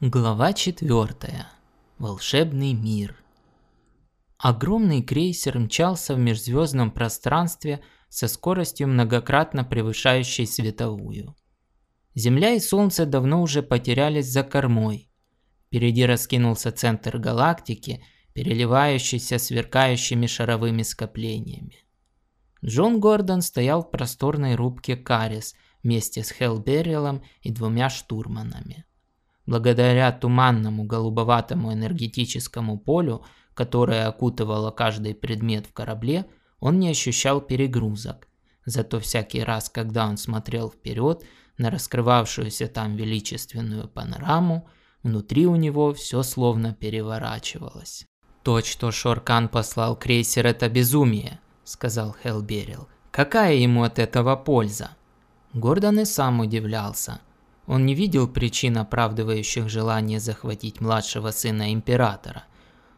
Глава 4. Волшебный мир. Огромный крейсер мчался в межзвездном пространстве со скоростью многократно превышающей световую. Земля и Солнце давно уже потерялись за кормой. Впереди раскинулся центр галактики, переливающийся сверкающими шаровыми скоплениями. Джон Гордон стоял в просторной рубке Карис вместе с Хелберилом и двумя штурманами. Благодаря туманному голубоватому энергетическому полю, которое окутывало каждый предмет в корабле, он не ощущал перегрузок. Зато всякий раз, когда он смотрел вперед на раскрывавшуюся там величественную панораму, внутри у него все словно переворачивалось. «То, что Шоркан послал крейсер, это безумие», — сказал Хелберил. «Какая ему от этого польза?» Гордон и сам удивлялся. Он не видел причин, оправдывающих желание захватить младшего сына императора.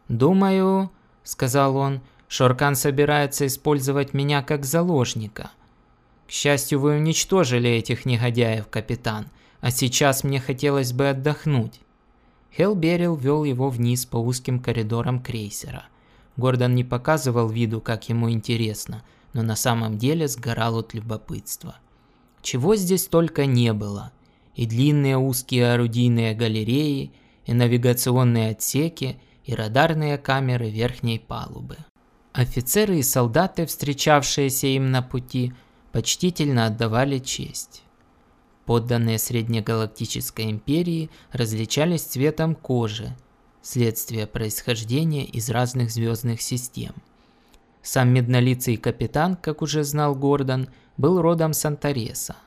«Думаю», — сказал он, — «Шоркан собирается использовать меня как заложника. К счастью, вы уничтожили этих негодяев, капитан, а сейчас мне хотелось бы отдохнуть». Хелберил вел его вниз по узким коридорам крейсера. Гордон не показывал виду, как ему интересно, но на самом деле сгорал от любопытства. Чего здесь только не было – и длинные узкие орудийные галереи, и навигационные отсеки, и радарные камеры верхней палубы. Офицеры и солдаты, встречавшиеся им на пути, почтительно отдавали честь. Подданные Среднегалактической империи различались цветом кожи, следствие происхождения из разных звездных систем. Сам меднолицый капитан, как уже знал Гордон, был родом с Антареса –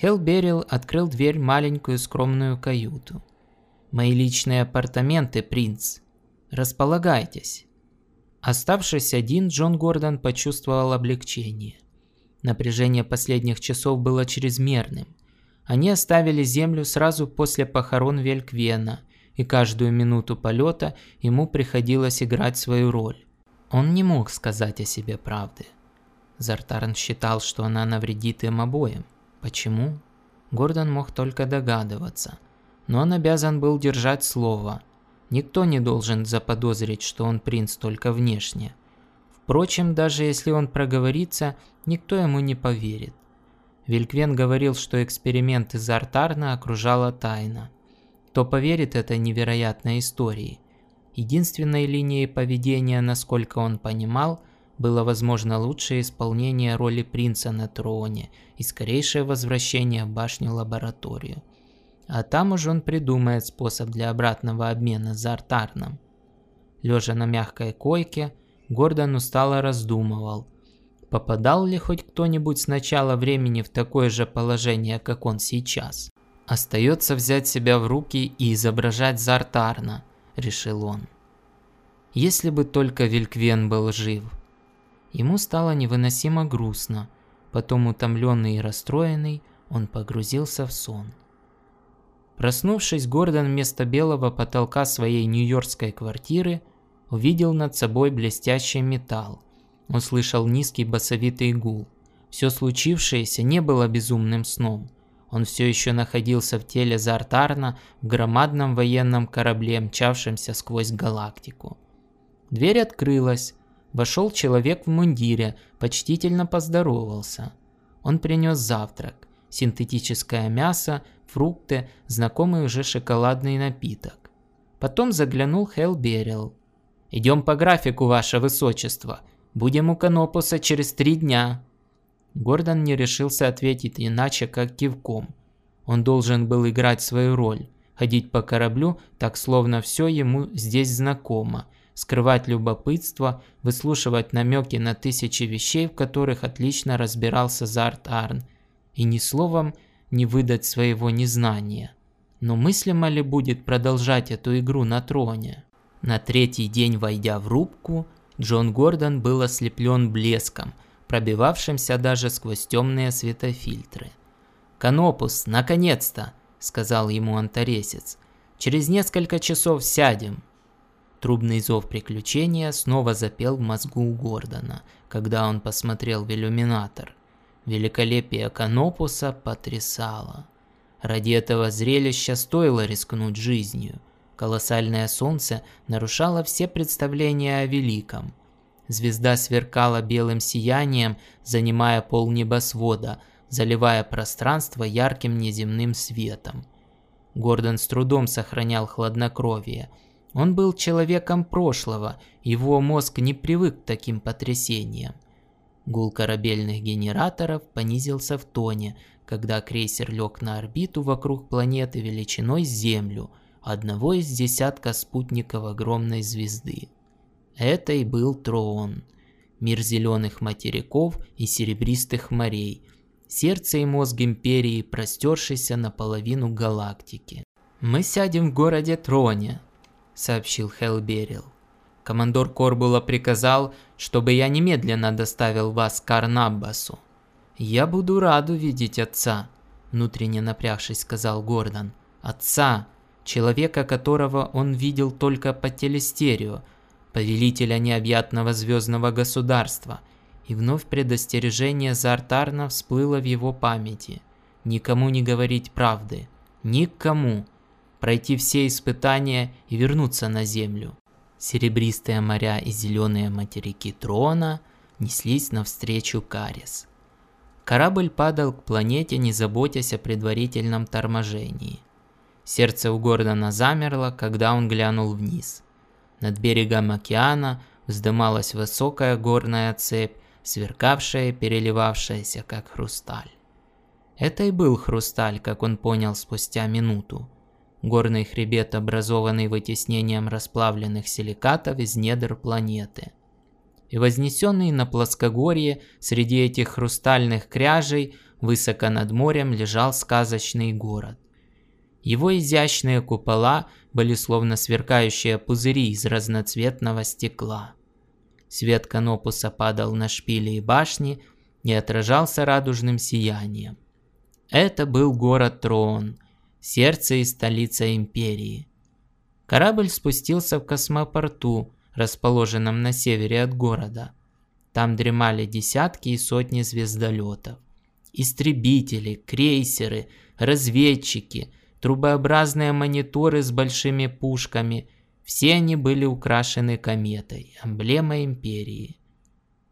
Хелберил открыл дверь маленькую скромную каюту. «Мои личные апартаменты, принц. Располагайтесь». Оставшись один, Джон Гордон почувствовал облегчение. Напряжение последних часов было чрезмерным. Они оставили Землю сразу после похорон Вельквена, и каждую минуту полета ему приходилось играть свою роль. Он не мог сказать о себе правды. Зартарн считал, что она навредит им обоим. Почему? Гордон мог только догадываться. Но он обязан был держать слово. Никто не должен заподозрить, что он принц только внешне. Впрочем, даже если он проговорится, никто ему не поверит. Вильквен говорил, что эксперимент из Артарна окружала тайна. Кто поверит этой невероятной истории? Единственной линией поведения, насколько он понимал, было возможно лучшее исполнение роли принца на троне и скорейшее возвращение в башню-лабораторию. А там уж он придумает способ для обратного обмена за артарном. Лежа на мягкой койке, Гордон устало раздумывал, попадал ли хоть кто-нибудь с начала времени в такое же положение, как он сейчас. Остается взять себя в руки и изображать Зартарна, решил он. Если бы только Вильквен был жив – Ему стало невыносимо грустно. Потом, утомленный и расстроенный, он погрузился в сон. Проснувшись, Гордон вместо белого потолка своей нью-йоркской квартиры увидел над собой блестящий металл. Услышал низкий басовитый гул. Все случившееся не было безумным сном. Он все еще находился в теле Зартарна в громадном военном корабле, мчавшемся сквозь галактику. Дверь открылась, Вошел человек в мундире, почтительно поздоровался. Он принес завтрак, синтетическое мясо, фрукты, знакомый уже шоколадный напиток. Потом заглянул Хелл Берил. «Идем по графику, ваше высочество. Будем у Канопуса через три дня». Гордон не решился ответить иначе, как кивком. Он должен был играть свою роль, ходить по кораблю, так словно все ему здесь знакомо – скрывать любопытство, выслушивать намеки на тысячи вещей, в которых отлично разбирался Зарт Арн, и ни словом не выдать своего незнания. Но мыслимо ли будет продолжать эту игру на троне? На третий день, войдя в рубку, Джон Гордон был ослеплен блеском, пробивавшимся даже сквозь темные светофильтры. «Канопус, наконец-то!» – сказал ему антаресец. «Через несколько часов сядем». Трубный зов приключения снова запел в мозгу Гордона, когда он посмотрел в иллюминатор. Великолепие Канопуса потрясало. Ради этого зрелища стоило рискнуть жизнью. Колоссальное солнце нарушало все представления о великом. Звезда сверкала белым сиянием, занимая пол небосвода, заливая пространство ярким неземным светом. Гордон с трудом сохранял хладнокровие. Он был человеком прошлого, его мозг не привык к таким потрясениям. Гул корабельных генераторов понизился в тоне, когда крейсер лег на орбиту вокруг планеты величиной с Землю, одного из десятка спутников огромной звезды. Это и был Троон, мир зеленых материков и серебристых морей, сердце и мозг Империи, простершийся наполовину галактики. «Мы сядем в городе Троне», — сообщил Хелберил. Командор Корбула приказал, чтобы я немедленно доставил вас к Арнаббасу. «Я буду рад увидеть отца», – внутренне напрягшись, сказал Гордон. «Отца, человека, которого он видел только по телестерео, повелителя необъятного звездного государства». И вновь предостережение Зартарна всплыло в его памяти. Никому не говорить правды. Никому. Пройти все испытания и вернуться на Землю. Серебристые моря и зеленые материки Трона неслись навстречу Карис. Корабль падал к планете, не заботясь о предварительном торможении. Сердце у Гордона замерло, когда он глянул вниз. Над берегом океана вздымалась высокая горная цепь, сверкавшая и переливавшаяся, как хрусталь. Это и был хрусталь, как он понял спустя минуту. Горный хребет, образованный вытеснением расплавленных силикатов из недр планеты и вознесенный на плоскогорье среди этих хрустальных кряжей высоко над морем лежал сказочный город. Его изящные купола были словно сверкающие пузыри из разноцветного стекла. Свет канопуса падал на шпили и башни и отражался радужным сиянием. Это был город Трон, сердце и столица империи. Корабль спустился в космопорту, расположенном на севере от города. Там дремали десятки и сотни звездолетов. Истребители, крейсеры, разведчики, трубообразные мониторы с большими пушками – все они были украшены кометой, эмблемой Империи.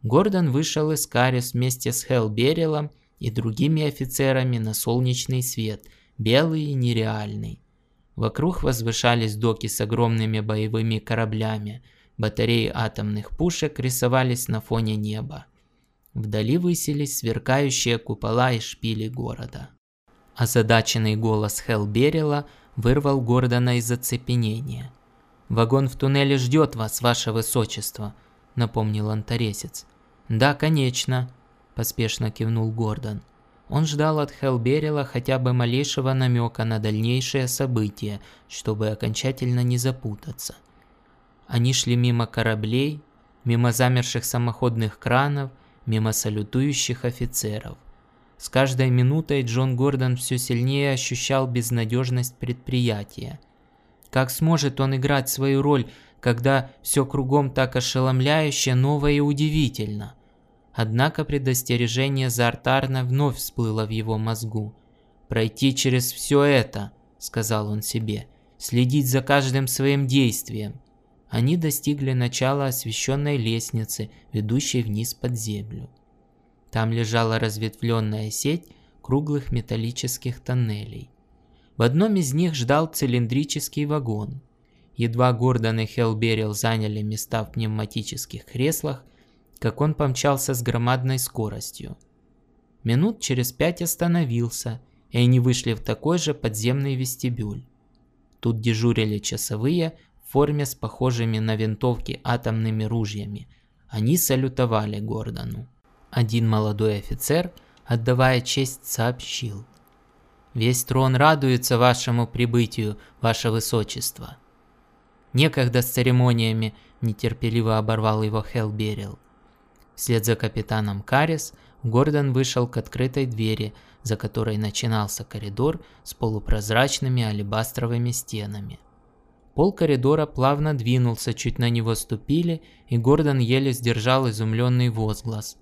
Гордон вышел из Карис вместе с Хелберилом и другими офицерами на солнечный свет, белый и нереальный. Вокруг возвышались доки с огромными боевыми кораблями – Батареи атомных пушек рисовались на фоне неба. Вдали высились сверкающие купола и шпили города. Озадаченный голос Хелберила вырвал Гордона из оцепенения. «Вагон в туннеле ждет вас, ваше высочество», — напомнил антаресец. «Да, конечно», — поспешно кивнул Гордон. Он ждал от Хелберила хотя бы малейшего намека на дальнейшие события, чтобы окончательно не запутаться. Они шли мимо кораблей, мимо замерших самоходных кранов, мимо салютующих офицеров. С каждой минутой Джон Гордон все сильнее ощущал безнадежность предприятия. Как сможет он играть свою роль, когда все кругом так ошеломляюще, ново и удивительно? Однако предостережение Зартарна вновь всплыло в его мозгу. «Пройти через все это», — сказал он себе, — «следить за каждым своим действием, они достигли начала освещенной лестницы, ведущей вниз под землю. Там лежала разветвленная сеть круглых металлических тоннелей. В одном из них ждал цилиндрический вагон. Едва Гордон и Хелберил заняли места в пневматических креслах, как он помчался с громадной скоростью. Минут через пять остановился, и они вышли в такой же подземный вестибюль. Тут дежурили часовые в форме с похожими на винтовки атомными ружьями. Они салютовали Гордону. Один молодой офицер, отдавая честь, сообщил. «Весь трон радуется вашему прибытию, ваше высочество». Некогда с церемониями нетерпеливо оборвал его Хелберил. Вслед за капитаном Карис Гордон вышел к открытой двери, за которой начинался коридор с полупрозрачными алебастровыми стенами. Пол коридора плавно двинулся, чуть на него ступили, и Гордон еле сдержал изумленный возглас.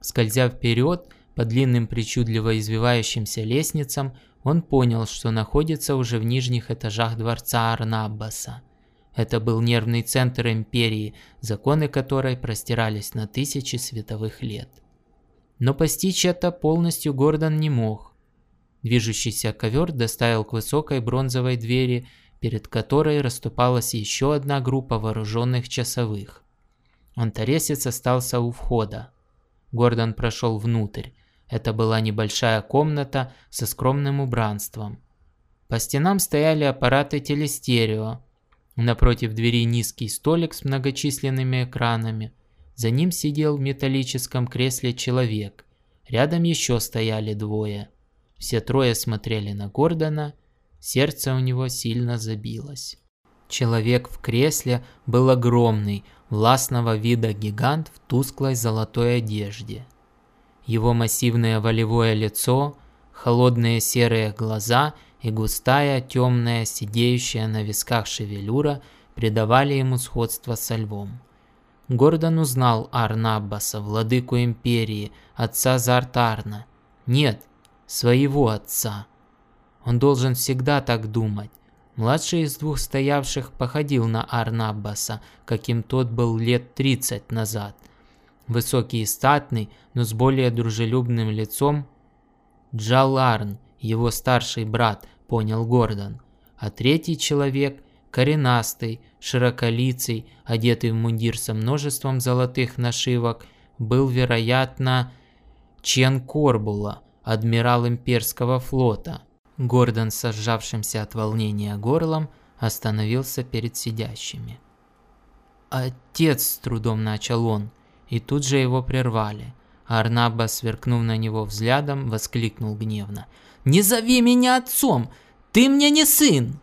Скользя вперед, по длинным причудливо извивающимся лестницам, он понял, что находится уже в нижних этажах дворца Арнаббаса. Это был нервный центр империи, законы которой простирались на тысячи световых лет. Но постичь это полностью Гордон не мог. Движущийся ковер доставил к высокой бронзовой двери, перед которой расступалась еще одна группа вооруженных часовых. Антаресец остался у входа. Гордон прошел внутрь. Это была небольшая комната со скромным убранством. По стенам стояли аппараты телестерео. Напротив двери низкий столик с многочисленными экранами. За ним сидел в металлическом кресле человек. Рядом еще стояли двое. Все трое смотрели на Гордона. Сердце у него сильно забилось. Человек в кресле был огромный, властного вида гигант в тусклой золотой одежде. Его массивное волевое лицо, холодные серые глаза и густая темная сидеющая на висках шевелюра придавали ему сходство со львом. Гордон узнал Арнаббаса, владыку империи, отца Зартарна. Нет, своего отца. Он должен всегда так думать. Младший из двух стоявших походил на Арнаббаса, каким тот был лет 30 назад. Высокий и статный, но с более дружелюбным лицом. Джаларн, его старший брат, понял Гордон. А третий человек, коренастый, широколицый, одетый в мундир со множеством золотых нашивок, был, вероятно, Чен Корбула, адмирал имперского флота – Гордон, сожавшимся от волнения горлом, остановился перед сидящими. «Отец!» – с трудом начал он, и тут же его прервали. Арнаба, сверкнув на него взглядом, воскликнул гневно. «Не зови меня отцом! Ты мне не сын!»